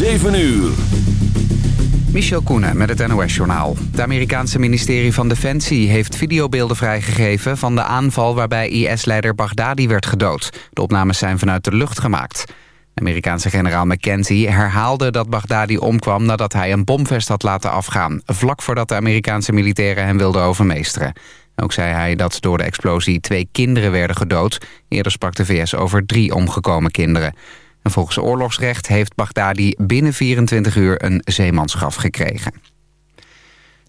7 uur. Michel Koenen met het NOS-journaal. Het Amerikaanse ministerie van Defensie heeft videobeelden vrijgegeven... van de aanval waarbij IS-leider Baghdadi werd gedood. De opnames zijn vanuit de lucht gemaakt. Amerikaanse generaal McKenzie herhaalde dat Baghdadi omkwam... nadat hij een bomvest had laten afgaan... vlak voordat de Amerikaanse militairen hem wilden overmeesteren. Ook zei hij dat door de explosie twee kinderen werden gedood. Eerder sprak de VS over drie omgekomen kinderen. En volgens oorlogsrecht heeft Baghdadi binnen 24 uur een zeemansgraf gekregen.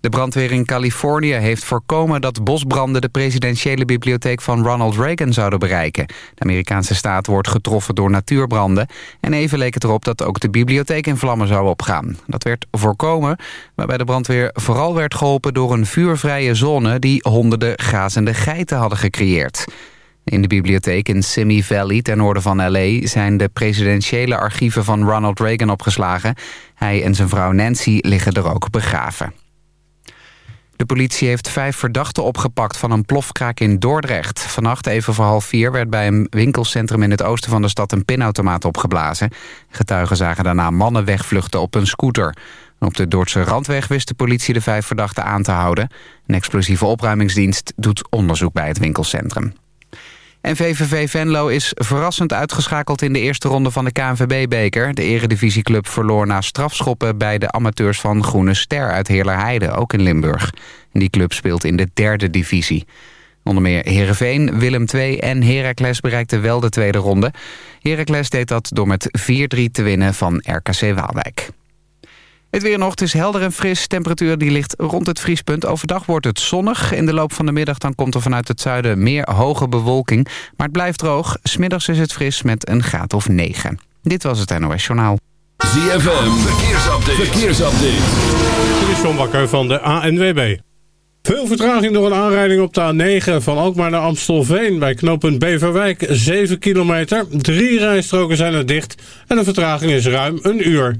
De brandweer in Californië heeft voorkomen dat bosbranden de presidentiële bibliotheek van Ronald Reagan zouden bereiken. De Amerikaanse staat wordt getroffen door natuurbranden en even leek het erop dat ook de bibliotheek in vlammen zou opgaan. Dat werd voorkomen, waarbij de brandweer vooral werd geholpen door een vuurvrije zone die honderden grazende geiten hadden gecreëerd. In de bibliotheek in Simi Valley, ten noorden van L.A... zijn de presidentiële archieven van Ronald Reagan opgeslagen. Hij en zijn vrouw Nancy liggen er ook begraven. De politie heeft vijf verdachten opgepakt van een plofkraak in Dordrecht. Vannacht even voor half vier werd bij een winkelcentrum in het oosten van de stad een pinautomaat opgeblazen. Getuigen zagen daarna mannen wegvluchten op een scooter. Op de Dordtse Randweg wist de politie de vijf verdachten aan te houden. Een explosieve opruimingsdienst doet onderzoek bij het winkelcentrum. En VVV Venlo is verrassend uitgeschakeld in de eerste ronde van de KNVB-beker. De eredivisieclub verloor na strafschoppen bij de amateurs van Groene Ster uit Heerlerheide, ook in Limburg. Die club speelt in de derde divisie. Onder meer Heerenveen, Willem II en Heracles bereikten wel de tweede ronde. Heracles deed dat door met 4-3 te winnen van RKC Waalwijk. Het weer nog, het is helder en fris. Temperatuur die ligt rond het vriespunt. Overdag wordt het zonnig. In de loop van de middag dan komt er vanuit het zuiden meer hoge bewolking. Maar het blijft droog. Smiddags is het fris met een graad of 9. Dit was het NOS Journaal. ZFM, verkeersupdate. verkeersupdate. Dit is John Bakker van de ANWB. Veel vertraging door een aanrijding op de A9 van Alkmaar naar Amstelveen... bij knooppunt Beverwijk, 7 kilometer. Drie rijstroken zijn er dicht en de vertraging is ruim een uur.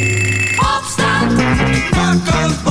Opstand. Kom